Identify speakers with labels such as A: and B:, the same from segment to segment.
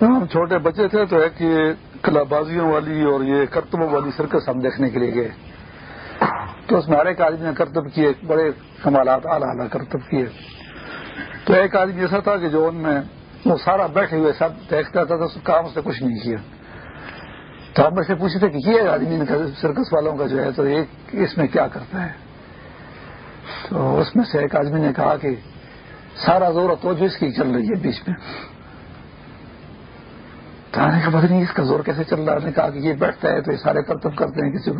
A: ہم چھوٹے بچے تھے تو ایک یہ کلا بازیوں والی اور یہ کرتبوں والی سرکس ہم دیکھنے کے لیے گئے۔ تو اس میں ہر ایک آدمی نے کرتب کیے، بڑے کمالات، اعلیٰ اعلیٰ کرتب کیے۔ تو ایک آدمی ایسا تھا کہ جو ان میں وہ سارا بیٹھے ہوئے سب دیکھتا تھا تو کام اس نے کچھ نہیں کیا۔ تو ہم سے پوچھتے تھے کہ یہ آدمی نے سرکس والوں کا جو ہے، تو ایک اس میں کیا کرتا ہے؟ تو اس میں سے ایک آدمی نے کہا کہ سارا زور و توجہ اس کی چل رہی ہے بیچ میں۔ آنے کا پتہ نہیں اس کا زور کیسے چل رہا ہے؟ نے کہا کہ یہ بیٹھتا ہے تو یہ سارے کرتب کرتے ہیں کسی کو۔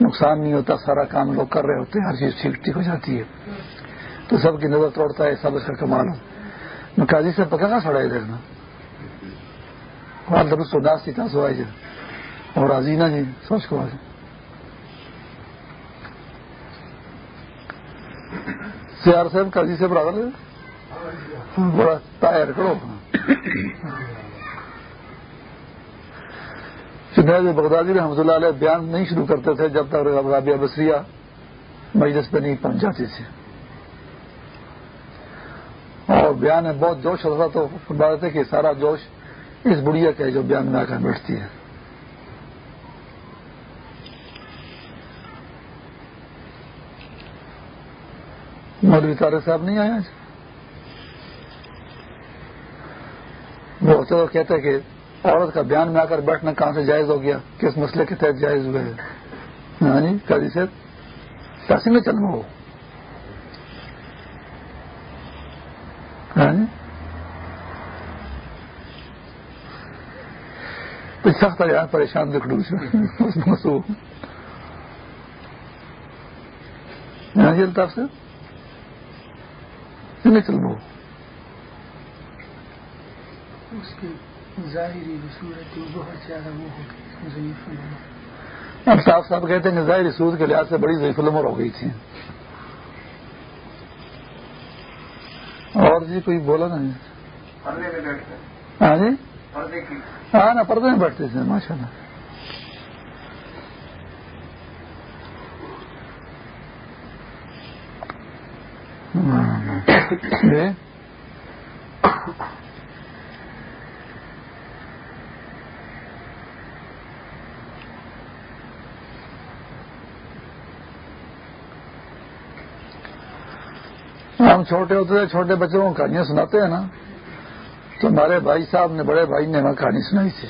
A: نقصان نہیں ہوتا، سارا کام لوگ کر رہے ہوتے ہیں، ہر چیز ٹھیک ٹھیک ہو جاتی ہے۔ تو سب کی نظر توڑتا ہے، سب اس کا کمال ہو میں قاضی جی، سے پکڑنا سڑا ہے دیکھنا درست اداس تھی سو آئی جی۔ اور راضی جی سوچ کو آج سی آر صاحب، قاضی سے برابر بڑا ٹائر کرو۔ جنید بغدادی رحمۃ اللہ علیہ بیان نہیں شروع کرتے تھے جب تک رابعہ بصریہ مجلس پہ نہیں پہنچ جاتی تھی۔ اور بیان میں بہت جوش ہوتا تو بات ہے کہ سارا جوش اس بڑھیا کا ہے جو بیان میں آ کر بیٹھتی ہے۔ مولوی تارے صاحب نہیں آئے آج؟ وہ تو کہتے ہیں کہ عورت کا بیان میں آ کر بیٹھنا کہاں سے جائز ہو گیا؟ کس مسئلے کے تحت جائز ہوئے؟ ہاں جی، قاضی صاحب پیسے میں چلنا ہو۔ ہاں جی۔ سخت یہاں پریشان دکھ لوں ہاں جی الطاف سے نہیں چل رہا
B: اس کی ظاہری صورت بہت زیادہ وہ ہو گئی
A: اب صاحب صاحب کہتے ہیں کہ ظاہری صورت کے لحاظ سے بڑی ضعیف العمر ہو گئی تھی۔ اور جی کوئی بولا نہیں ہاں جی؟ ہاں نا پردے میں بیٹھتے تھے ماشاء اللہ ہم چھوٹے ہوتے تھے، چھوٹے بچوں کو کہانیاں سناتے ہیں نا۔ تو ہمارے بھائی صاحب نے، بڑے بھائی نے ہمیں کہانی سنائی تھی۔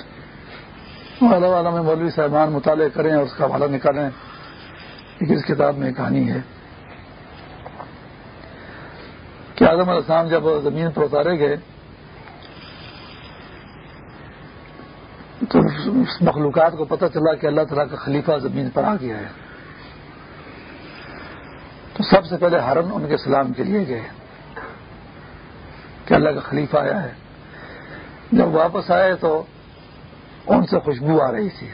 A: والا والا میں مولوی صاحبان مطالعے کریں اور اس کا حوالہ نکالیں۔ کس کتاب میں کہانی ہے کہ اعظم السلام جب زمین پر اتارے گئے، تو مخلوقات کو پتہ چلا کہ اللہ تعالیٰ کا خلیفہ زمین پر آ گیا ہے۔ تو سب سے پہلے ہرن ان کے سلام کے لیے گئے کہ اللہ کا خلیفہ آیا ہے۔ جب واپس آئے تو ان سے خوشبو آ رہی تھی۔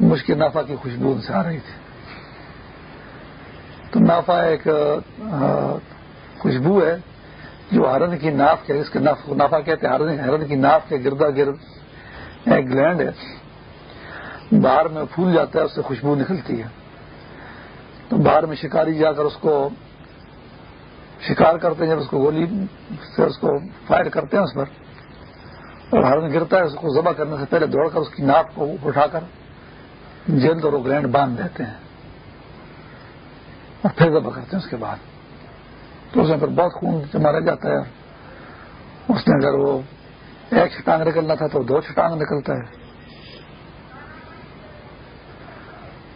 A: مشکل نافع کی خوشبو ان سے آ رہی تھی۔ تو نافع ایک خوشبو ہے جو ہرن کی ناف کے، اس کے نافع کہتے ہیں ہرن کی ناف کے گردا گرد ایک گلینڈ ہے۔ باہر میں پھول جاتا ہے، اس سے خوشبو نکلتی ہے۔ تو باہر میں شکاری جا کر اس کو شکار کرتے ہیں، جب اس کو گولی سے اس کو فائر کرتے ہیں اس پر، اور ہرن گرتا ہے، اس کو ذبح کرنے سے پہلے دوڑ کر اس کی ناپ کو اٹھا کر جلد اور گلینڈ باندھ دیتے ہیں، اور پھر ذبح کرتے ہیں اس کے بعد۔ تو اس میں پھر بہت خون جمع رہ جاتا ہے اس نے اگر وہ ایک چھٹانگ نکلنا تھا تو دو چھٹانگ نکلتا ہے۔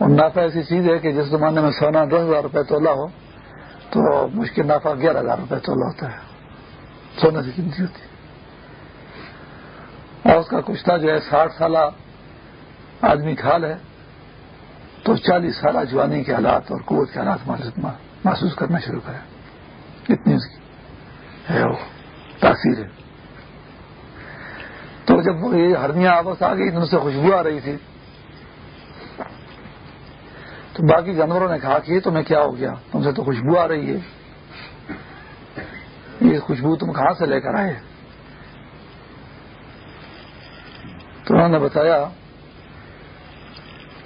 A: اور نافع ایسی چیز ہے کہ جس زمانے میں سونا دس ہزار روپے تولا ہو، تو مشکل نافع گیارہ ہزار روپے تولا ہوتا ہے۔ سونے سے قیمتی ہوتی اور اس کا کچھ تھا جو ہے، ساٹھ سالہ آدمی کھال ہے، تو چالیس سالہ جوانی کے حالات اور قوت کے حالات محسوس کرنا شروع کرے۔ اتنی اس کی ہے، وہ تاثیر ہے۔ تو جب یہ ہرنیاں آپس آ گئی تو ان سے خوشبو آ رہی تھی۔ تو باقی جانوروں نے کہا کہ یہ تمہیں کیا ہو گیا؟ تم سے تو خوشبو آ رہی ہے۔ یہ خوشبو تم کہاں سے لے کر آئے؟ تو انہوں نے بتایا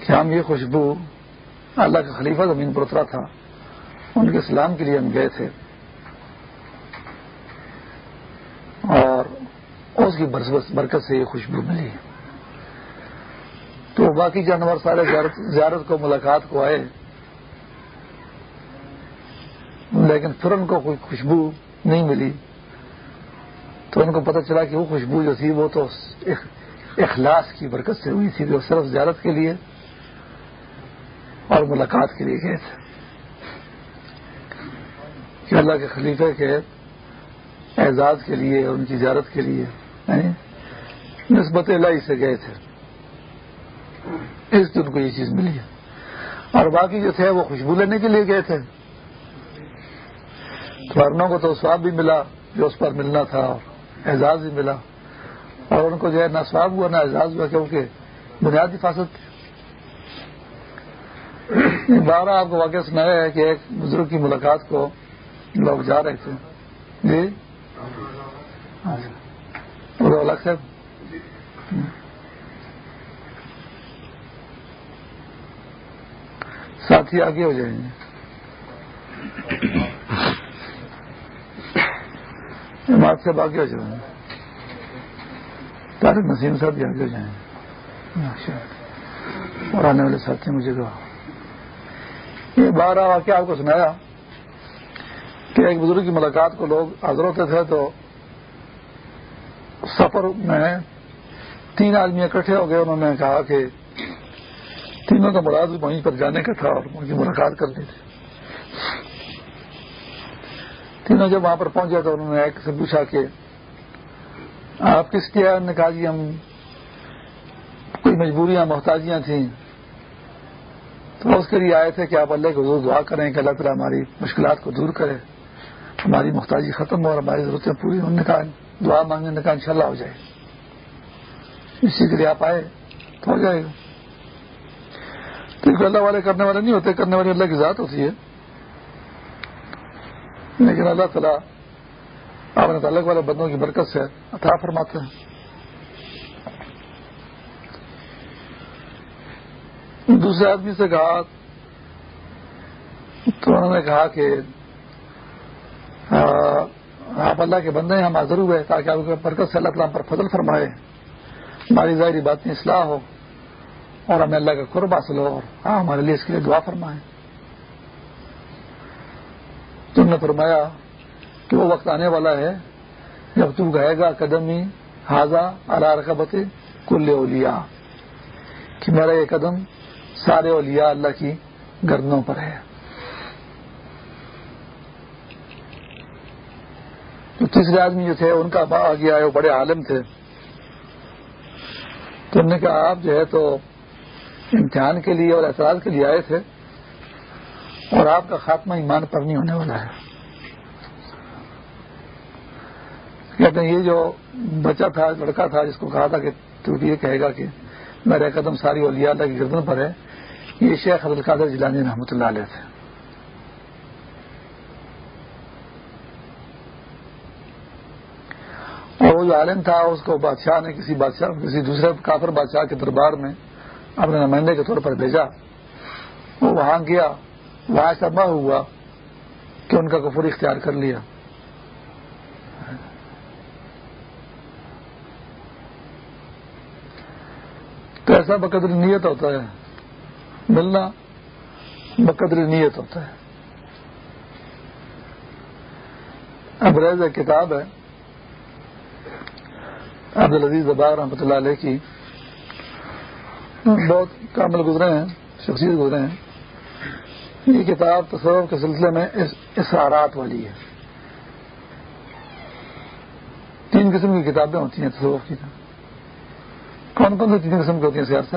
A: کہ ہم یہ خوشبو اللہ کا خلیفہ زمین پر اترا تھا۔ ان کے اسلام کے لیے ہم گئے تھے۔ اور اس کی برکت سے یہ خوشبو ملی۔ تو باقی جانور سارے زیارت کو، ملاقات کو آئے۔ لیکن پھر ان کو کوئی خوشبو نہیں ملی۔ تو ان کو پتہ چلا کہ وہ خوشبو جو تھی وہ تو اخلاص کی برکت سے ہوئی تھی جو صرف زیارت کے لیے اور ملاقات کے لیے گئے تھے۔ کہ اللہ کے خلیفے کے اعزاز کے لیے ان کی زیارت کے لیے یعنی نسبت اللہ سے گئے تھے۔ اس دن کو یہ چیز ملی ہے۔ اور باقی جو تھے وہ خوشبو لینے کے لیے گئے تھے۔ ورنوں کو تو سواب بھی ملا جو اس پر ملنا تھا اور اعزاز بھی ملا۔ اور ان کو جو ہے نہ سواب ہوا نہ اعزاز ہوا کیونکہ بنیادی فاصل تھی بارہ آپ کو واقعہ سنایا ہے کہ ایک بزرگ کی ملاقات کو لوگ جا رہے تھے۔ جی؟ الگ صاحب ساتھی آگے ہو جائیں گے۔ بات سے آگے ہو جائیں گے۔ طارق نسیم صاحب بھی آگے ہو جائیں گے۔ اور آنے والے ساتھی، مجھے کہا یہ بارہ واقعہ آپ کو سنایا کہ ایک بزرگ کی ملاقات کو لوگ حاضر ہوتے تھے تو سفر میں تین آدمی اکٹھے ہو گئے۔ انہوں نے کہا کہ تینوں کا مراد وہیں پر جانے کا تھا اور ان کی ملاقات کرنی تھی۔ تینوں جب وہاں پر پہنچے تو انہوں نے ایک سے پوچھا کہ آپ کس کیا انہوں نے کہا جی ہم کوئی مجبوریاں، محتاجیاں تھیں۔ تو اس کے لیے آئے تھے کہ آپ اللہ کو حضور دعا کریں کہ اللہ تعالیٰ ہماری مشکلات کو دور کرے، ہماری محتاجی ختم ہو اور ہماری ضرورتیں پوری انہوں نے کہا، دعا مانگنے نے کہا انشاءاللہ ہو جائے۔ اسی کے لیے آپ آئے تو ہو جائے۔ گا کیونکہ اللہ والے کرنے والے نہیں ہوتے، کرنے والے اللہ کی ذات ہوتی ہے۔ لیکن اللہ تعالیٰ اپنے تعلق والے بندوں کی برکت سے عطا فرماتے ہیں۔ دوسرے آدمی سے کہا، تو انہوں نے کہا کہ آپ اللہ کے بندے ہیں، ہم حاضر ہوئے تاکہ آپ کے برکت سے اللہ تعالیٰ پر فضل فرمائے۔ ہماری ظاہری بات میں اصلاح ہو اور ہمیں اللہ کا قرب حاصل ہو اور ہاں ہمارے لیے اس کے لیے دعا فرمائے تم نے فرمایا کہ وہ وقت آنے والا ہے جب تم گئے گا قدم ہی حاضہ اللہ رقبت کل اولیاء، کہ میرا یہ قدم سارے اولیاء اللہ کی گردنوں پر ہے۔ تو تیسرے آدمی جو تھے، ان کا آگے آئے، وہ بڑے عالم تھے۔ تو انہوں نے کہا، آپ جو ہے تو امتحان کے لیے اور اعتراض کے لیے آئے تھے اور آپ کا خاتمہ ایمان پر نہیں ہونے والا ہے۔ کہتے ہیں، یہ جو بچہ تھا، لڑکا تھا، جس کو کہا تھا کہ تو یہ کہے گا کہ میرے قدم ساری اولیاء اللہ کی گردن پر ہے، یہ شیخ عبد القادر جیلانی رحمۃ اللہ علیہ تھے۔ اور وہ جو عالم تھا، اس کو بادشاہ نے کسی بادشاہ، کسی دوسرے کافر بادشاہ کے دربار میں اپنے نمائندے کے طور پر بھیجا، وہ وہاں گیا، وہاں ایسا ماہ ہوا کہ ان کا کفر اختیار کر لیا۔ تو ایسا بقدر نیت ہوتا ہے۔ ملنا بقدر نیت ہوتا ہے۔ اب ریز ایک کتاب ہے عبد العزیز زبار رحمۃ اللہ علیہ کی۔ ہاں۔ بہت کامل گزرے ہیں، شخصیت گزرے ہیں۔ یہ کتاب تصور کے سلسلے میں اسرارات والی ہے۔ تین قسم کی کتابیں ہوتی ہیں تصور کی۔ کون کون سی تین قسم کی ہوتی ہیں سیاست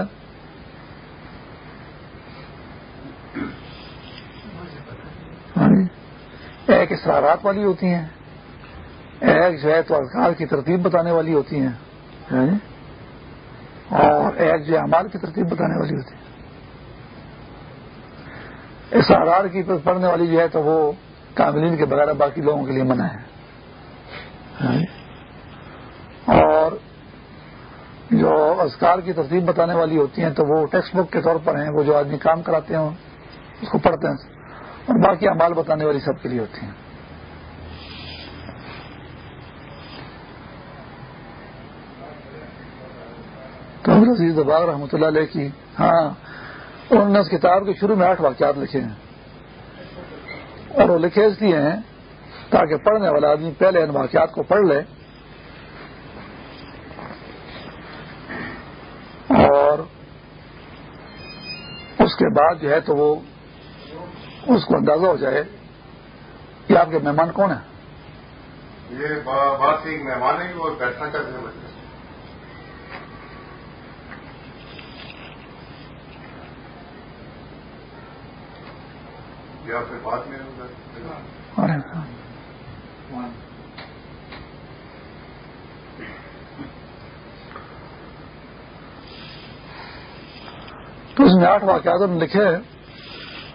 A: ہاں جی۔ ایک اسرارات والی ہوتی ہیں۔ ایک جو ہے تو اذکار کی ترتیب بتانے والی ہوتی ہیں۔ ہاں جی۔ اور ایک جو امال کی ترتیب بتانے والی ہوتی ہے۔ اس آرار کی پڑھنے والی جو ہے تو وہ کاملین کے بغیر باقی لوگوں کے لیے منع ہے۔ ہاں جی۔ اور جو اذکار کی ترتیب بتانے والی ہوتی ہیں تو وہ ٹیکسٹ بک کے طور پر ہیں، وہ جو آدمی کام کراتے ہیں، اس کو پڑھتے ہیں۔ اور باقی امال بتانے والی سب کے لیے ہوتی ہیں۔ تو عزیز باغ رحمۃ اللہ علیہ کی ہاں انہوں نے اس کتاب کے شروع میں آٹھ واقعات لکھے ہیں۔ اور وہ لکھے اس لیے ہیں تاکہ پڑھنے والا آدمی پہلے ان واقعات کو پڑھ لے۔ اور اس کے بعد جو ہے تو وہ اس کو اندازہ ہو جائے کہ آپ کے مہمان کون ہیں۔
C: یہ بات ایک مہمان ہے وہ بیٹھنا چاہتے ہیں یا پھر بات میں
A: تو اس میں آٹھ واقعات لکھے ہیں۔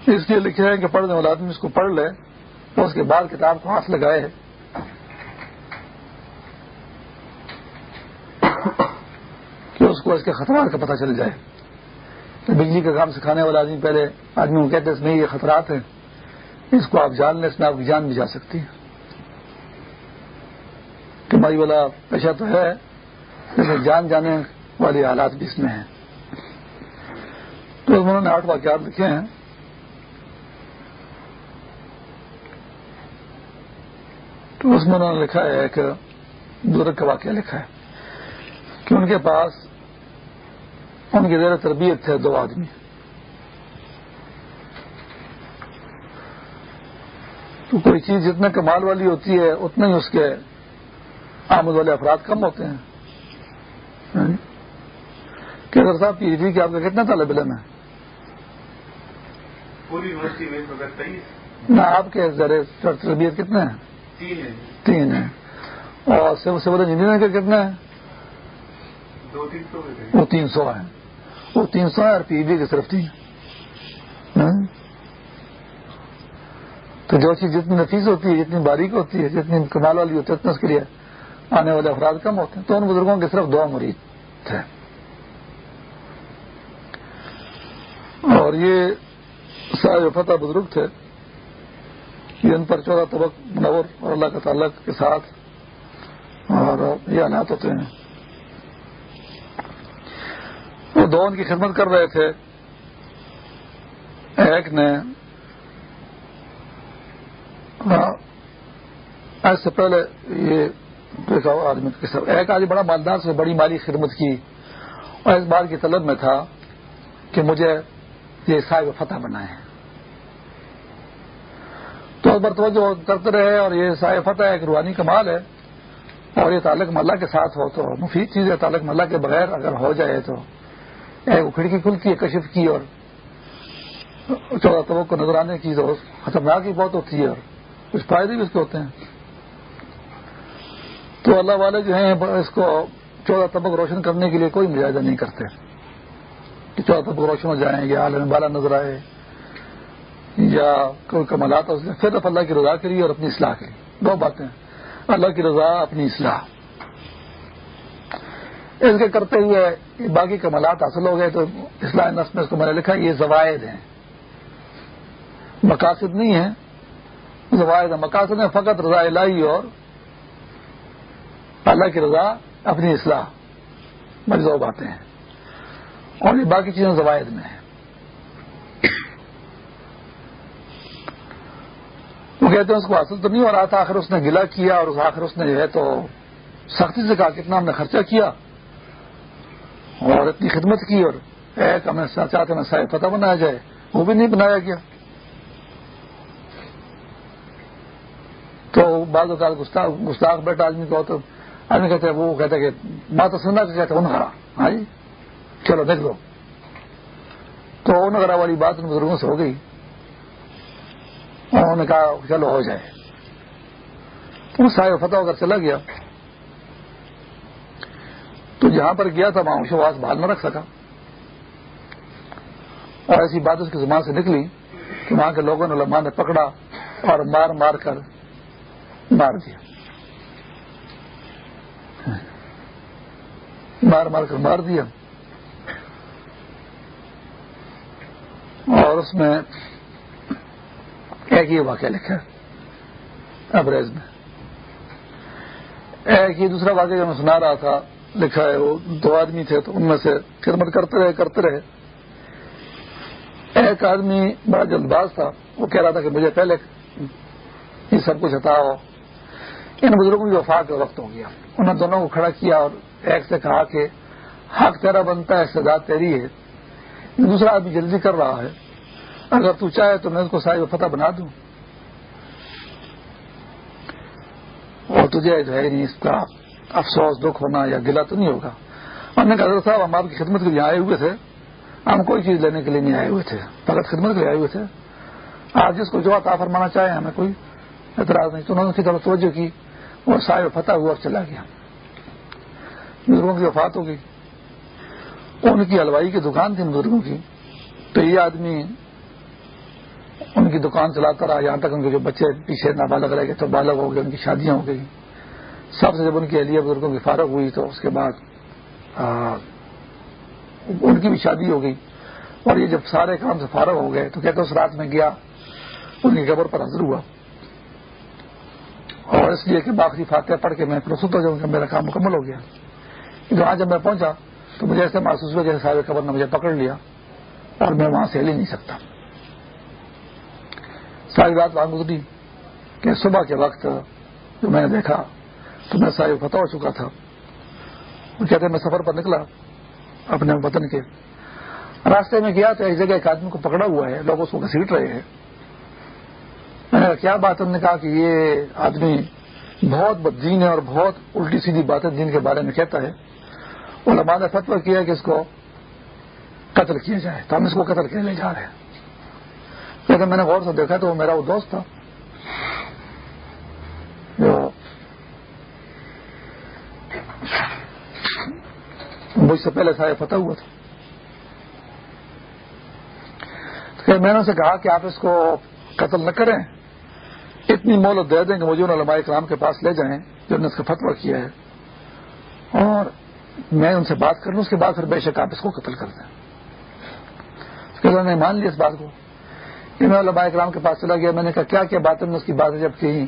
A: اس لیے لکھے ہیں کہ پڑھنے والا آدمی اس کو پڑھ لے۔ تو اس کے بعد کتاب کو ہاتھ لگائے کہ اس کو اس کے خطرات کا پتہ چل جائے۔ بجلی جی کا کام سکھانے والا آدمی پہلے آدمی کو کہتے ہیں اس میں یہ خطرات ہیں۔ اس کو آپ جان لیں، اس میں آپ کی جان بھی جا سکتی ہے۔ تمہاری والا پیشہ تو ہے، لیکن جان جانے والی حالات بھی اس میں ہیں۔ تو انہوں نے آٹھ واقعات لکھے ہیں۔ تو اس میں انہوں نے لکھا ہے ایک بزرگ کا واقعہ لکھا ہے کہ ان کے پاس ان کی زیر تربیت تھے دو آدمی۔ تو کوئی چیز جتنا کمال والی ہوتی ہے اتنے ہی اس کے آمد والے افراد کم ہوتے ہیں۔ ہاں؟ کہ اگر صاحب پی ایچ ڈی کے آپ کا کتنا طالب علم ہے؟ نہ آپ کے ذرے تربیت کتنے ہیں؟ تین ہیں۔ اور سول انجینئرنگ کا کتنا ہے وہ تین سو ہیں۔ وہ تین سو ہے اور پی بی کی صرف تین ہاں؟ تو جو چیز جتنی نفیس ہوتی ہے، جتنی باریک ہوتی ہے، جتنی کمال والی ہوتی ہے اتنا اس کے لیے آنے والے افراد کم ہوتے ہیں۔ تو ان بزرگوں کے صرف دو مریض تھے۔ اور یہ سارے فتح بزرگ تھے۔ کہ ان پر چودہ طبق منور اور اللہ کا تعلق کے ساتھ اور یہ حالات ہوتے ہیں۔ وہ دو ان کی خدمت کر رہے تھے۔ ایک نے ہاں۔ ایس سے پہلے یہ دیکھا آدمی ایک آدمی بڑا مالدار سے بڑی مالی خدمت کی اور اس بات کی طلب میں تھا کہ مجھے یہ صاحب فتح بنائے تو اس پر توجہ کرتے رہے اور یہ صاحب فتح ایک روحانی کمال ہے اور یہ تعلق ملا کے ساتھ ہو تو مفید چیز ہے، تعلق ملا کے بغیر اگر ہو جائے تو۔ ایک کھڑکی کھلتی ہے کشف کی اور چودہ طبق کو نظر آنے کی تو خطرناک ہی بہت ہوتی ہے اور کچھ فائدے بھی اس کے ہوتے ہیں۔ تو اللہ والے جو ہیں، اس کو چودہ طبق روشن کرنے کے لیے کوئی مجاہدہ نہیں کرتے۔ کہ چودہ طبق روشن ہو جائیں یا عالم بالا نظر آئے، یا کوئی کمالات پھر اللہ کی رضا کری اور اپنی اصلاح کری دو باتیں۔ اللہ کی رضا، اپنی اصلاح۔ اس کے کرتے ہوئے باقی کمالات حاصل ہو گئے تو اصلاح نسم اس کو میں نے لکھا یہ زوائد ہیں۔ مقاصد نہیں ہیں۔ زوائد مقاصد ہیں، فقط رضا الہی اور اللہ کی رضا اپنی اصلاح۔ بڑی باتیں ہیں۔ اور یہ باقی چیزیں زوائد میں ہیں۔ وہ کہتے ہیں اس کو حاصل تو نہیں ہو رہا تھا، آخر اس نے گلا کیا اور آخر اس نے جو ہے تو سختی سے کہا کتنا ہم نے خرچہ کیا اور اتنی خدمت کی اور ایک ہمیں چاہتے ہیں صاحب فتح بنایا جائے۔ وہ بھی نہیں بنایا گیا۔ تو بعض اوقات گستاخ بیٹا آدمی کو تو آدمی کہتے ہیں وہ کہتے کہ بات سننا کہتے ان ہاں جی؟ چلو دیکھ لو۔ تو انگرا والی بات ان بزرگوں سے ہو گئی۔ انہوں نے کہا چلو ہو جائے۔ وہ صاحب فتح ہو کر چلا گیا۔ تو جہاں پر گیا تھا وہاں وشواس بھال نہ رکھ سکا۔ اور ایسی بات اس کی زبان سے نکلی کہ وہاں کے لوگوں نے لمحہ نے پکڑا اور مار مار کر مار دیا۔ مار مار کر مار دیا۔ اور اس میں ایک ہی واقعہ لکھا ابریز میں۔ ایک ہی دوسرا واقعہ جو میں سنا رہا تھا، لکھا ہے، وہ دو آدمی تھے تو ان میں سے خدمت کرتے رہے کرتے رہے۔ ایک آدمی بڑا جلد باز تھا، وہ کہہ رہا تھا کہ مجھے پہلے یہ سب کچھ ہٹا ہو۔ ان بزرگوں کی وفات کا وقت ہو گیا۔ انہوں نے دونوں کو کھڑا کیا اور ایک سے کہا کہ حق تیرا بنتا ہے، سزا تیری ہے۔ دوسرا آدمی جلدی کر رہا ہے۔ اگر تو چاہے تو میں اس کو صاحب فتح بنا دوں۔ اور تجھے جو ہے نہیں اس کا افسوس، دکھ ہونا یا گلا تو نہیں ہوگا۔ ہم نے کہا صاحب ہم آپ کی خدمت کے لیے آئے ہوئے تھے۔ ہم کوئی چیز لینے کے لیے نہیں آئے ہوئے تھے۔ فقط خدمت کے لیے آئے ہوئے تھے۔ آج جس کو جو عطا فرمانا چاہے، ہمیں کوئی اعتراض نہیں۔ تو انہوں نے طرف توجہ کی۔ اور صاحب فتح ہوا اور چلا گیا۔ بزرگوں کی وفات ہو گئی۔ ان کی ہلوائی کی دکان تھی بزرگوں کی۔ تو یہ آدمی ان کی دکان چلاتا رہا۔ یہاں تک ان کے جو بچے پیچھے نابالغ رہ گئے تو بالغ ہو گئے، ان کی شادیاں ہو گئی سب سے جب ان کی اہلیہ بزرگوں کی فارغ ہوئی تو اس کے بعد ان کی بھی شادی ہو گئی۔ اور یہ جب سارے کام سے فارغ ہو گئے تو کہتے اس رات میں گیا، ان کی قبر پر حضر ہوا۔ اور اس لیے کہ باقی فاتح پڑھ کے میں پرست ہو جاؤں کہ میرا کام مکمل ہو گیا۔ وہاں جب میں پہنچا تو مجھے ایسے محسوس ہوا جیسے صاحب قبر نے مجھے پکڑ لیا اور میں وہاں سے ہل ہی نہیں سکتا۔ ساری رات وہاں گزری کہ صبح کے وقت جو میں نے دیکھا تو میں ساری فتح ہو چکا تھا۔ وہ کہتے میں سفر پر نکلا اپنے وطن کے۔ راستے میں گیا تو ایک جگہ ایک آدمی کو پکڑا ہوا ہے، لوگ اس کو گھسیٹ رہے ہیں۔ کہا کیا بات انہوں نے کہا کہ یہ آدمی بہت بدین ہے اور بہت الٹی سیدھی باتیں دین کے بارے میں کہتا ہے۔ علماء نے فتویٰ کیا کہ اس کو قتل کیا جائے۔ تو ہم اس کو قتل کے لے جا رہے ہیں۔ لیکن میں نے غور سے دیکھا تو وہ میرا وہ دوست تھا۔ جو مجھ سے پہلے سارے فتح ہوا تھا۔ پھر میں نے اسے کہا کہ آپ اس کو قتل نہ کریں۔ اتنی مولت دے دیں کہ مجھے ان علماء کرام کے پاس لے جائیں جو نے اس کا فتویٰ کیا ہے۔ اور میں ان سے بات کر لوں، اس کے بعد پھر بے شک آپ اس کو قتل کر دیں۔ انہوں نے مان لیا اس بات کو کہ میں علماء کرام کے پاس چلا گیا، میں نے کہا کیا کیا باتیں نے اس کی باتیں جب کی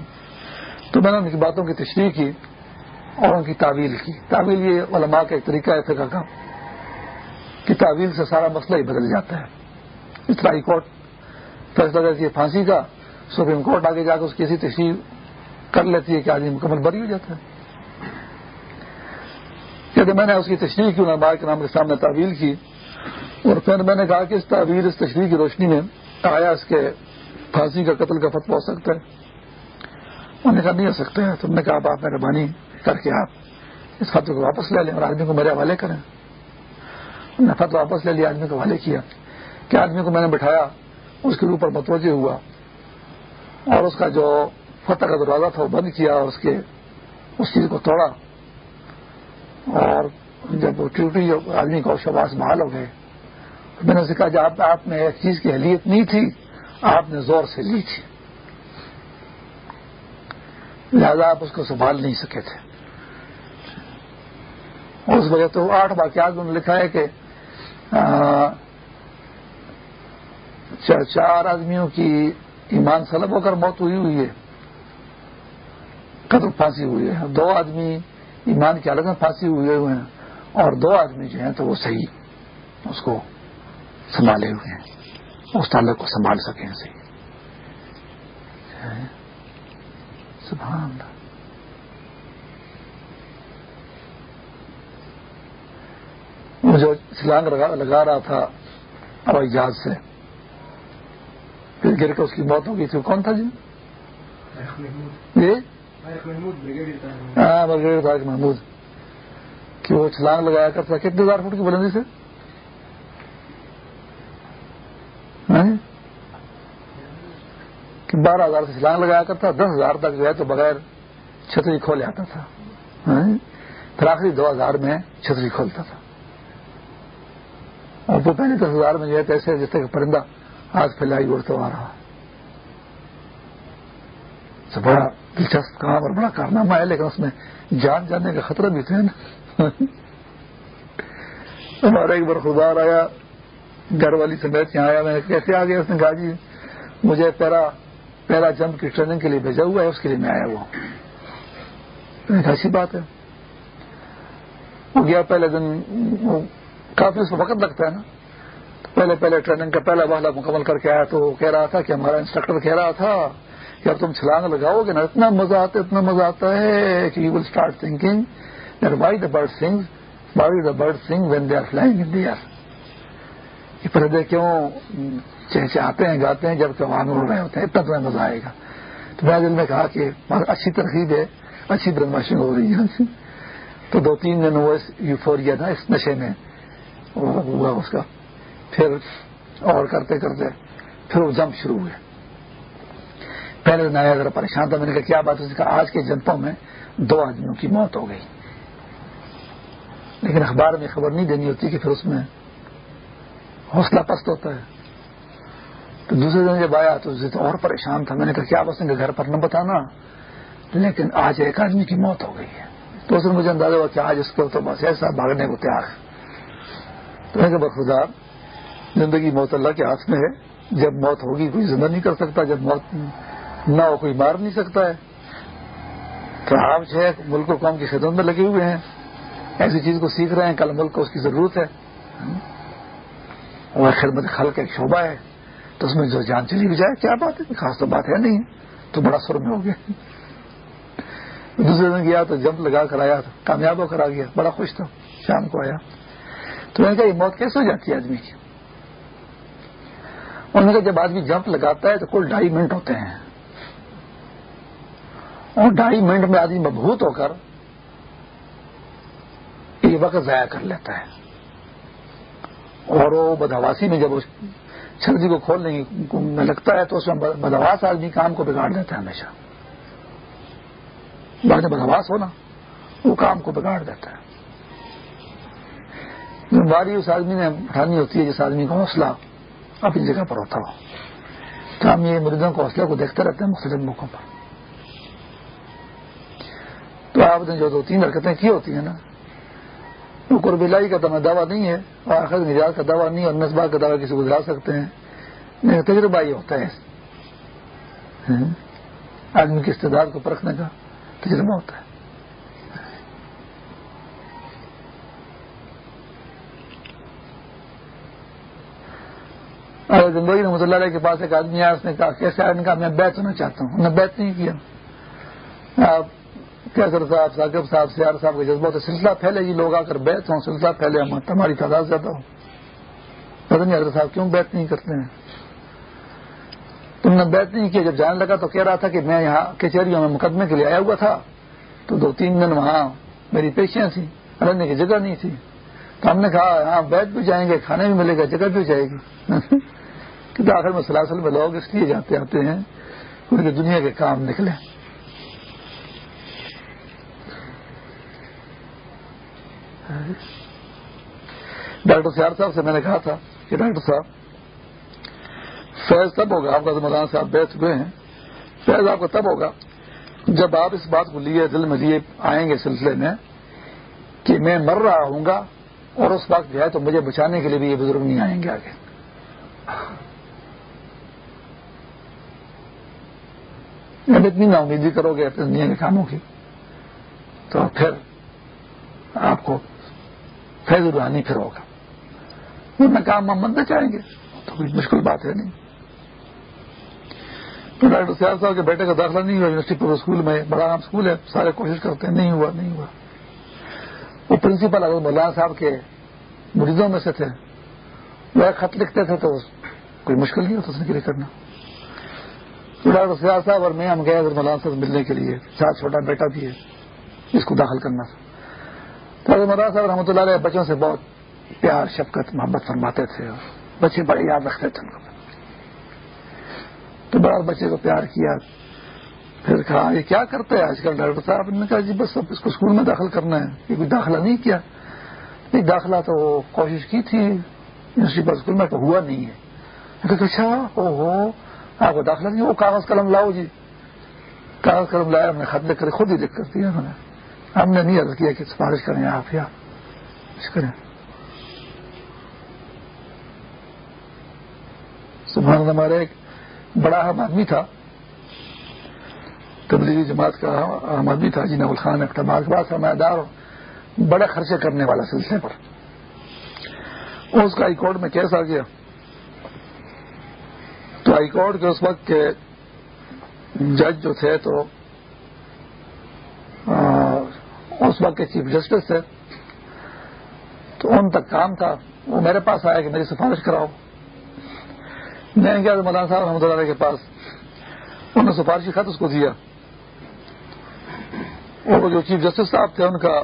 A: تو میں نے ان کی باتوں کی تشریح کی اور ان کی تعویل کی۔ تعویل یہ علماء کا ایک طریقہ ہے فقہ کا کہ تعویل سے سارا مسئلہ ہی بدل جاتا ہے۔ اس طرح ہائی کورٹ فیصلہ کرتی ہے پھانسی کا سپریم کورٹ آگے جا کے اس کی ایسی تشریح کر لیتی ہے کہ آدمی مکمل بری ہو جاتا ہے۔ کہتے میں نے اس کی تشریح کی، علماء کے نام کے سامنے تعویل کی اور پھر میں نے کہا کہ اس تعویل، اس تشریح کی روشنی میں آیا اس کے پھانسی کا قتل کا فتو ہو سکتا ہے۔ انہوں نے کہا، نہیں ہو سکتا ہے۔ تم نے کہا آپ مہربانی کر کے آپ اس فتو کو واپس لے لیں اور آدمی کو میرے حوالے کریں۔ انہوں نے فتو واپس لے لیا، آدمی کو حوالے کیا کہ آدمی کو میں نے بٹھایا، اس کے اوپر متوجہ ہوا۔ اور اس کا جو فتح کا دروازہ تھا وہ بند کیا اور اس کے اس چیز کو توڑا اور جب وہ ٹوٹی آدمی کو شباس بحال ہو گئے میں نے اسے کہا جب آپ میں ایک چیز کی اہلیت نہیں تھی، آپ نے زور سے لی تھی۔ لہذا آپ اس کو سنبھال نہیں سکے تھے۔ اس وجہ تو آٹھ واقعات میں لکھا ہے کہ چار آدمیوں کی ایمان سلب ہو کر موت ہوئی ہوئی ہے۔ قتل پھانسی ہوئی ہے۔ دو آدمی ایمان کی حالت میں پھانسی ہوئے ہوئے ہیں اور دو آدمی جو ہیں تو وہ صحیح اس کو سنبھالے ہوئے ہیں۔ اس تعلق کو سنبھال سکیں صحیح۔ سبحان اللہ۔ جو سلانگ لگا رہا تھا ہوائی جہاز سے۔ پھر گر کے اس کی موت ہو گئی تھی کون تھا جی؟ ہاں طارق محمود۔ کہ وہ چھلانگ لگایا کرتا، کتنے ہزار فٹ کی بلندی سے؟ ہاں؟ کہ بارہ ہزار سے چھلانگ لگایا کرتا، دس ہزار تک جو ہے تو بغیر چھتری کھول آتا تھا۔ ہاں؟ پھر آخری دو ہزار میں چھتری کھولتا تھا۔ اور وہ پہلے دس ہزار میں جو ہے ایسے جس طرح پرندہ ہاتھ پھیلائی اڑتا آ رہا۔ بڑا دلچسپ کام اور بڑا کارنامہ ہے، لیکن اس میں جان جانے کا خطرہ بھی تھا نا۔ ہمارا ایک بار آیا، گھر والی سمیت یہاں آیا، میں کیسے آ گیا اس نے کہا جی مجھے پیرا پیرا جمپ کی ٹریننگ کے لیے بھیجا ہوا ہے، اس کے لیے میں آیا وہ ایسی بات ہے۔ وہ گیا، پہلے دن کافی اس کو وقت لگتا ہے نا۔ پہلے پہلے ٹریننگ کا پہلا والا مکمل کر کے آیا تو وہ کہہ رہا تھا کہ ہمارا انسٹرکٹر کہہ رہا تھا کہ اب تم چھلانگ لگاؤ گے نا، اتنا مزہ آتا ہے، اتنا مزہ آتا ہے کہ you will start thinking why the bird sing why the bird sing when they are flying in the air یہ پردے کیوں چہچہاتے ہیں، گاتے ہیں جبکہ وہاں اڑ رہے ہوتے ہیں، اتنا تمہیں مزہ آئے گا۔ تو میں دل میں کہا کہ اچھی ترغیب ہے، اچھی برماشنگ ہو رہی ہے تو دو تین دن وہ یوفوریا تھا، اس نشے میں ہوا اس کا۔ پھر اور کرتے کرتے پھر وہ جمپ شروع ہوئے۔ پہلے دن آیا ذرا پریشان تھا، میں نے کہا کیا بات ہے؟ کہا آج کے جنپوں میں دو آدمیوں کی موت ہو گئی۔ لیکن اخبار میں خبر نہیں دینی ہوتی کہ پھر اس میں حوصلہ پست ہوتا ہے۔ تو دوسرے دن جب آیا تو اسے تو اور پریشان تھا۔ میں نے کہا کیا بس گھر پر نہ بتانا، لیکن آج ایک آدمی کی موت ہو گئی ہے۔ تو اس نے مجھے اندازہ ہوا کہ آج اس کو تو بس ایسا بھاگنے کو تیار ہے۔ تو میں بخدا زندگی موت اللہ کے ہاتھ میں ہے۔ جب موت ہوگی کوئی زندہ نہیں کر سکتا، جب موت نہ ہو کوئی مار نہیں سکتا ہے۔ تو آپ جو ہے ملک و قوم کی خدمت میں لگے ہوئے ہیں۔ ایسی چیز کو سیکھ رہے ہیں، کل ملک کو اس کی ضرورت ہے۔ اور خدمت خل کا ایک شعبہ ہے۔ تو اس میں جو جان چلی بھی جائے، کیا بات ہے؟ خاص تو بات ہے نہیں۔ تو بڑا سر میں ہو گیا۔ دوسرے دن گیا تو جمپ لگا کر آیا، کامیاب ہو کر آ گیا۔ بڑا خوش تھا، شام کو آیا۔ تو میں نے کہا، یہ موت کیسے ہو جاتی ہے آدمی کی؟ انہوں نے کہا جب آدمی جمپ لگاتا ہے تو کل ڈھائی منٹ ہوتے ہیں۔ اور ڈھائی منٹ میں آدمی مبہوت ہو کر یہ وقت ضائع کر لیتا ہے۔ اور وہ بدہواسی میں جب اس چھلجی کو کھولنے میں لگتا ہے تو اس میں بدہواس آدمی کام کو بگاڑ دیتا ہے ہمیشہ۔ بعد بدہواس ہونا، وہ کام کو بگاڑ دیتا ہے۔ باری اس آدمی نے اٹھانی ہوتی ہے جس آدمی کا حوصلہ اپنی جگہ پر ہوتا ہو تو ہم یہ مریضوں کے حوصلے کو دیکھتے رہتے ہیں مختلف موقعوں پر۔ تو آپ نے جو دو تین حرکتیں کی ہوتی ہیں نا، وہ قربلائی کا تو دعویٰ نہیں ہے، اور آخر نجات کا دعویٰ نہیں، اور نسبہ کا دعویٰ کسی کو دلا سکتے ہیں۔ تجربہ یہ ہوتا ہے۔ آدمی کی استدار کو پرکھنے کا تجربہ ہوتا ہے۔ زندگی رحمۃ اللہ علیہ کے پاس ایک آدمی آیا، اس نے کہا، کیسے آدمی کہا، میں بیت ہونا چاہتا ہوں۔ نے بیت نہیں کیا۔ آپ کیسر صاحب؟ ثاقب صاحب، سیار صاحب کا جذبہ تو سلسلہ پھیلے گی لوگ آ کر بیت ہوں، سلسلہ پھیلے ہم ہماری تعداد زیادہ ہو۔ پتہ نہیں حضرت صاحب کیوں بیت نہیں کرتے ہیں۔ تم نے بیت نہیں کیا، جب جانے لگا تو کہہ رہا تھا کہ میں یہاں کچہریوں میں مقدمے کے لیے آیا ہوا تھا۔ تو دو تین دن وہاں میری پیشیاں تھیں، رہنے کی جگہ نہیں تھی۔ تو ہم نے کہا ہاں بیت بھی جائیں گے، کھانے بھی ملے گا، جگہ بھی جائے گی۔ کہ آخر میں سلاسل میں لوگ اس لیے جاتے آتے ہیں کیونکہ دنیا کے کام نکلے۔ ڈاکٹر سیار صاحب سے میں نے کہا تھا کہ ڈاکٹر صاحب، فیض تب ہوگا، آپ کا مولانا صاحب بیٹھ ہوئے ہیں۔ فیض آپ کا تب ہوگا جب آپ اس بات کو لیے، دل میں لیے آئیں گے سلسلے میں کہ میں مر رہا ہوں گا اور اس وقت جو ہے تو مجھے بچانے کے لیے بھی یہ بزرگ نہیں آئیں گے آگے۔ جب اتنی نا امیدی کرو گے اپنے دنیا کے کاموں کی۔ تو پھر آپ کو فیض روحانی پھر ہوگا۔ ورنہ کام ہم چاہیں گے، تو کوئی مشکل بات ہے نہیں۔ تو ڈاکٹر سیاض صاحب کے بیٹے کا داخلہ نہیں ہوا، یونیورسٹی پور اسکول میں بڑا عام اسکول ہے، سارے کوشش کرتے ہیں، نہیں ہوا نہیں ہوا۔ وہ پرنسپل اگر مولانا صاحب کے مریضوں میں سے تھے، وہ خط لکھتے تھے تو کوئی مشکل نہیں ہوتا اس کے لیے کرنا۔ ڈاکٹر سیاض صاحب اور میں ہم گئے مولانا صاحب ملنے کے لیے۔ ساتھ چھوٹا بیٹا بھی ہے۔ اس کو داخل کرنا۔ تھا تو مولانا صاحب رحمۃ اللہ علیہ بچوں سے بہت پیار، شفقت، محبت فرماتے تھے بچے بڑے یاد رکھتے تھے ان کو۔ تو بڑا بچے کو پیار کیا۔ پھر کہا، یہ کیا کرتے ہیں؟ آج کل ڈاکٹر صاحب نے کہا جی بس اب اس کو اسکول میں داخل کرنا ہے۔ یہ کوئی داخلہ نہیں کیا۔ نہیں داخلہ تو کوشش کی تھی۔ یونیورسٹی پر اسکول میں تو ہوا نہیں ہے۔ اچھا او ہو آپ کو داخلہ نہیں وہ کاغذ قلم لاؤ جی کاغذ قلم لایا ہم نے خط لکھ کر خود ہی لکھ کر دیا ہم نے ہم نے نہیں عرض کیا کہ سفارش کریں آپ یا کریں سبحان ہمارے ایک بڑا اہم آدمی تھا. تبلیغی جماعت کا اہم آدمی تھا جی نول خان اقتباس بڑا سرمایہ دار بڑے خرچے کرنے والا سلسلے پر. اس کا ہائی کورٹ میں کیس آ گیا. تو ہائی کورٹ کے اس وقت کے جج جو تھے تو اس وقت کے چیف جسٹس تھے، تو ان تک کام تھا۔ وہ میرے پاس آیا کہ میری سفارش کراؤ۔ میں نے گیا مولانا صاحب رحمۃ اللہ کے پاس۔ انہوں نے سفارشی خط اس کو دیا۔ وہ جو چیف جسٹس صاحب تھے، ان کا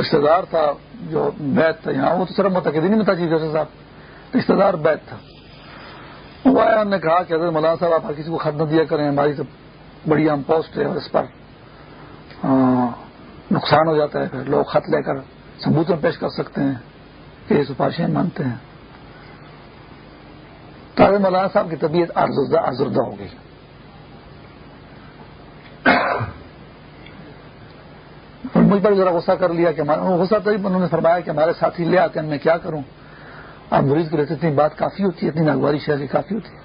A: رشتے دار تھا، جو بیت تھا، یہاں وہ تو صرف متقدین میں تھا، چیف جسٹس صاحب۔ رشتے دار بیت تھا۔ وہ آیا نے کہا کہ اگر مولانا صاحب، آپ ہر کسی کو خط نہ دیا کریں، ہماری تو بڑی اہم پوسٹ ہے اور اس پر نقصان ہو جاتا ہے۔ پھر لوگ خط لے کر ثبوت میں پیش کر سکتے ہیں کہ یہ سفارشیں مانتے ہیں۔ تو مولانا صاحب کی طبیعت آزردہ ہو گئی۔ مجھ پر ذرا غصہ کر لیا کہ غصہ تو انہوں نے فرمایا کہ ہمارے ساتھی لے آتے ہیں، میں کیا کروں؟ آپ مریض کو لیتے اتنی بات کافی ہوتی ہے اتنی ناگواری شہر کی کافی ہوتی ہے۔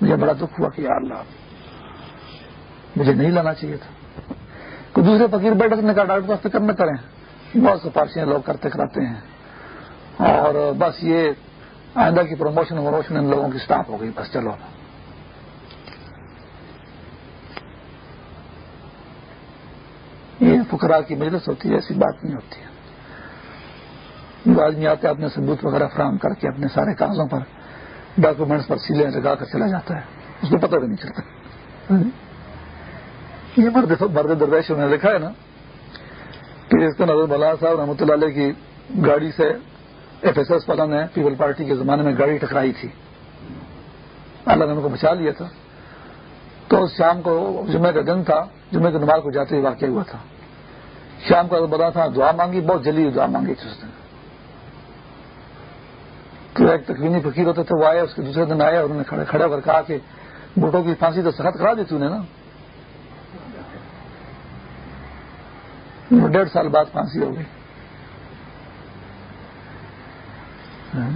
A: مجھے بڑا دکھ ہوا کہ یا اللہ، مجھے نہیں لانا چاہیے تھا۔ کوئی دوسرے فقیر بیٹھے نے کہا ڈاکٹر پاس فکر نہ کریں بہت سفارشیں لوگ کرتے کراتے ہیں۔ اور بس یہ آئندہ کی پروموشن وموشن ان لوگوں کی سٹاپ ہو گئی، بس چلو۔ یہ فکرا کی مجلس ہوتی ہے، ایسی بات نہیں ہوتی ہے۔ جو آدمی آتے ہیں اپنے ثبوت وغیرہ فراہم کر کے اپنے سارے کاغذوں پر ڈاکومینٹس پر سیلیں لگا کر چلا جاتا ہے۔ اس کو پتہ بھی نہیں چلتا۔ یہ مرد مرد درویش نے لکھا ہے نا کہ اس کا نظر مولانا صاحب رحمۃ اللہ علیہ کی گاڑی سے ایف ایس ایس والا نے پیپل پارٹی کے زمانے میں گاڑی ٹکرائی تھی۔ اللہ نے ان کو بچا لیا تھا۔ تو شام کو جمعہ کا دن تھا جمعہ کے نماز کو جاتے ہوئے واقع ہوا تھا۔ شام کو بتا تھا دعا مانگی بہت جلدی دعا مانگی تھی اس نے تو ایک تقوینی فقیر ہوتے تھے وہ آئے اس کے دوسرے دن آئے اور انہوں نے کھڑے کھڑے ہو کر کہا کہ بوٹوں کی پھانسی تو سخت کرا دی تھی انہیں نا۔ ڈیڑھ سال بعد پھانسی ہو گئی۔ ہاں۔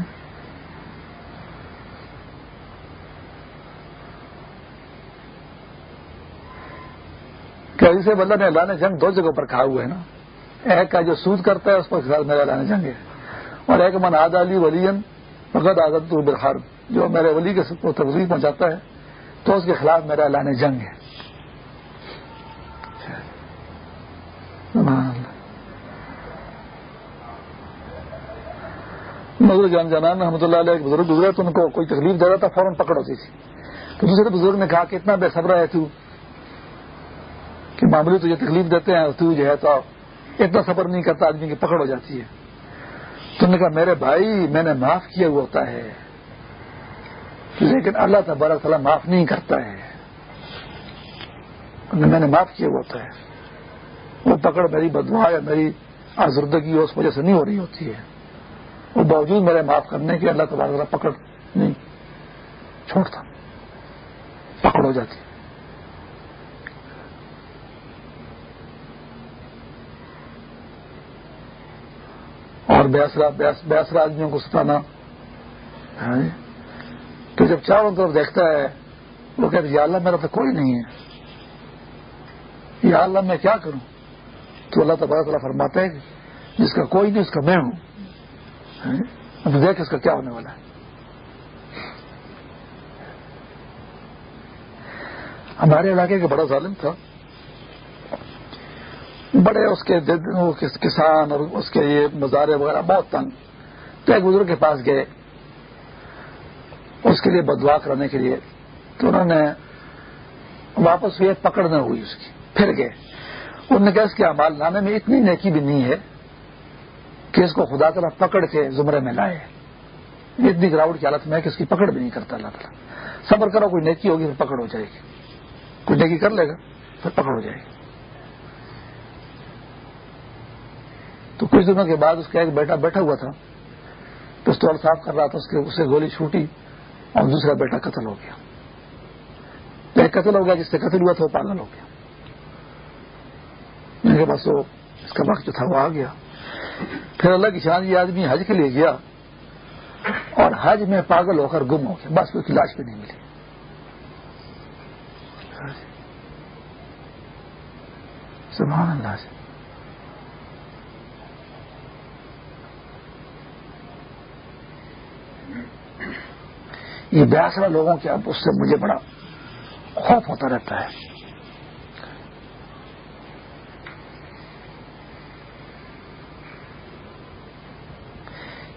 A: سے بندہ نے لانے جنگ دو جگہوں پر کھا ہوا ہے نا۔ ایک کا جو سود کرتا ہے، اس پر میرا لانے جنگ ہے اور ایک من آد علی ولین فقط آزاد برخار جو میرے ولی کے تفریح پہنچاتا ہے، تو اس کے خلاف میرا اعلان جنگ ہے۔ نظر جان جانان، رحمۃ اللہ علیہ ایک بزرگ گزرے، تو ان کو کوئی تکلیف دے رہا تھا، فوراً پکڑ ہوتی تھی۔ تو دوسرے بزرگ نے کہا کہ اتنا بے صبر ہے تو، کہ معمولی تو یہ تکلیف دیتے ہیں تو جو ہے تو اتنا صبر نہیں کرتا، آدمی کی پکڑ ہو جاتی ہے۔ تو نے کہا، میرے بھائی، میں نے معاف کیا ہوا ہوتا ہے۔ لیکن اللہ تبارک تعالیٰ معاف نہیں کرتا ہے۔ میں نے معاف کیا ہوا ہوتا ہے۔ وہ پکڑ میری بدوا یا میری آزردگی اس وجہ سے نہیں ہو رہی ہوتی ہے۔ وہ باوجود میرے معاف کرنے کے اللہ تبارک تعالیٰ پکڑ نہیں، چھوڑتا، پکڑ ہو جاتی۔ اور بیاسرا آدمیوں کو ستانا۔ تو جب چاروں طرف دیکھتا ہے، وہ کہتے یا اللہ، میرا تو کوئی نہیں ہے۔ یا اللہ، میں کیا کروں؟ تو اللہ تبارک تعالیٰ فرماتا ہے جس کا کوئی نہیں، اس کا میں ہوں۔ تو دیکھ اس کا کیا ہونے والا ہے۔ ہمارے علاقے کا بڑا ظالم تھا۔ بڑے اس کے کسان اور اس کے یہ مزارے وغیرہ بہت تنگ۔ تو ایک بزرگ کے پاس گئے۔ اس کے لیے بدوا کرانے کے لیے۔ تو انہوں نے واپس ہوئے، پکڑ نہ ہوئی اس کی۔ پھر گئے۔ انہوں نے کہا، اس کے امال لانے میں اتنی نیکی بھی نہیں ہے کہ اس کو خدا تعالیٰ پکڑ کے زمرے میں لائے۔ اتنی گراوٹ کی حالت میں ہے کہ اس کی پکڑ بھی نہیں کرتا اللہ تعالیٰ۔ صبر کرو، کوئی نیکی ہوگی پھر پکڑ ہو جائے گی۔ کوئی نیکی کر لے گا، پھر پکڑ ہو جائے گی۔ تو کچھ دنوں کے بعد اس کا ایک بیٹا بیٹھا ہوا تھا، پستول صاف کر رہا تھا، اس کے اسے گولی چھوٹی اور دوسرا بیٹا قتل ہو گیا۔ ایک قتل ہو گیا جس سے قتل ہوا تھا، وہ پاگل ہو گیا۔ میرے پاس وہ اس کا وقت جو تھا، وہ آ گیا۔ پھر اللہ کی شان، یہ آدمی حج کے لیے گیا اور حج میں پاگل ہو کر گم ہو گیا۔ بس اس کی لاش بھی نہیں ملی۔ سبحان اللہ سے یہ بیاسرا لوگوں کے اب اس سے مجھے بڑا خوف ہوتا رہتا ہے۔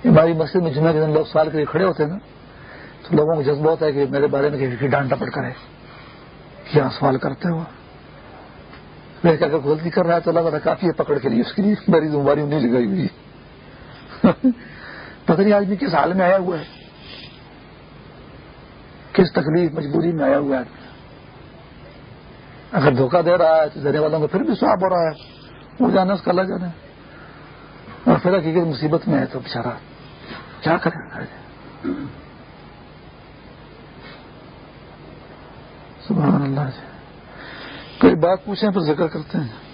A: ہماری مسجد میں جمعہ کے دن لوگ سوال کے لیے کھڑے ہوتے ہیں نا، تو لوگوں کو جذبہ ہوتا ہے کہ میرے بارے میں کسی کی ڈانٹ ٹپٹ کرے۔ کیا سوال کرتے ہو؟ میں اگر غلطی کر رہا ہے تو اللہ تعالیٰ کافی ہے، پکڑ کے لیے۔ اس کے لیے میری ذمہ داری نہیں لگائی ہوئی پتہ نہیں آدمی کس حال میں آیا ہوا ہے۔ کس تکلیف مجبوری میں آیا ہوا ہے؟ اگر دھوکہ دے رہا ہے تو دینے والوں کو پھر بھی سواب ہو رہا ہے۔ وہ جانا اس کا اللہ جانا اور پھر حقیقت مصیبت میں ہے تو بچارا کیا کرے؟ سبحان اللہ جی۔ کوئی بات پوچھیں پھر ذکر کرتے ہیں۔